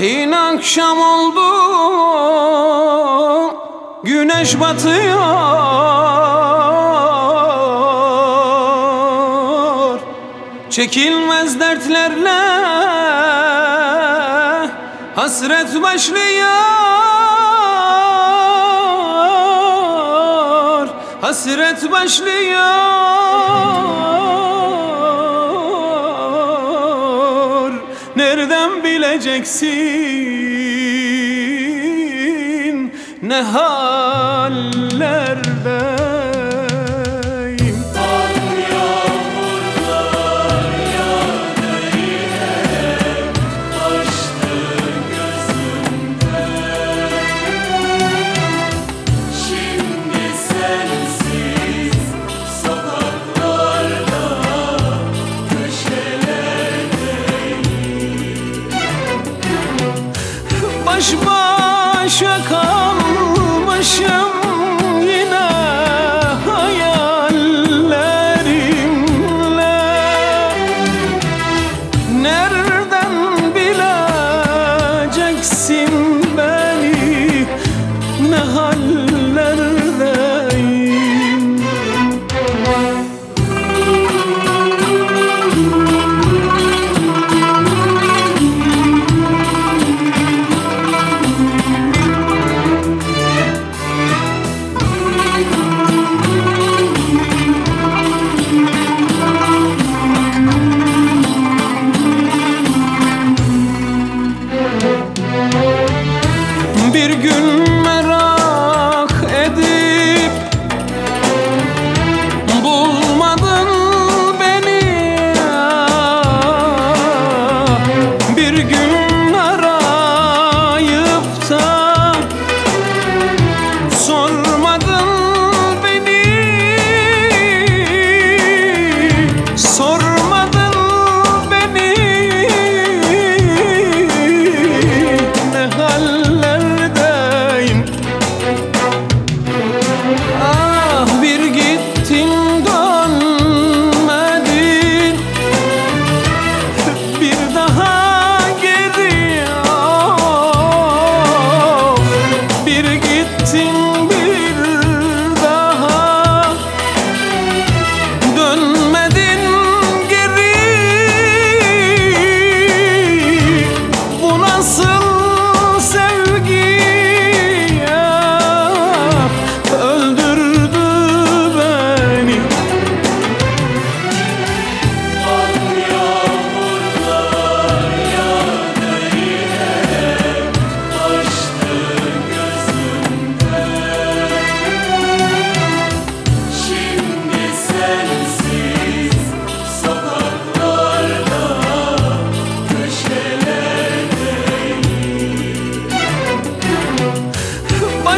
Yine akşam oldu Güneş batıyor. Çekilmez dertlerle Hasret başlıyor. Hasret başlıyor. göreceksin. Ne hallerde 什么？是可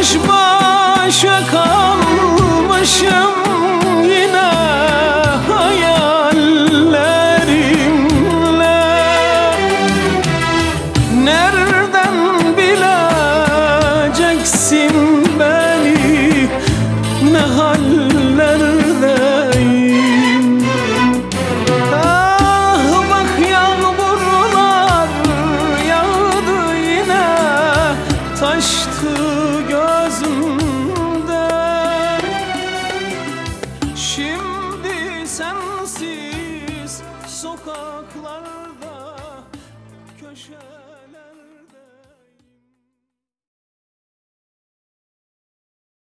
Baş başa kalmışım yine hayallerimle Nereden bileceksin beni? Ne haller sokaklarda köşe